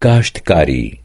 काश्तकारी